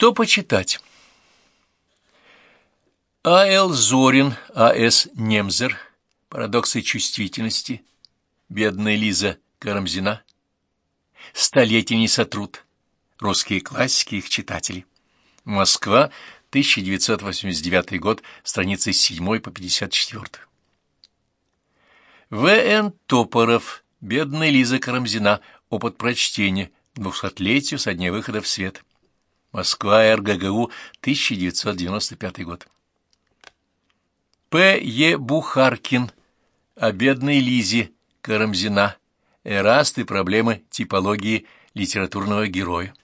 Что почитать? А.Л. Зорин, А.С. Немзер, «Парадоксы чувствительности», «Бедная Лиза Карамзина», «Столетний сотруд», «Русские классики, их читатели». Москва, 1989 год, страницы с 7 по 54. В.Н. Топоров, «Бедная Лиза Карамзина», опыт прочтения, двухсотлетию со дня выхода в свет. Москва, РГГУ, 1995 год. П. Е. Бухаркин, о бедной Лизе Карамзина, Эраст и проблемы типологии литературного героя.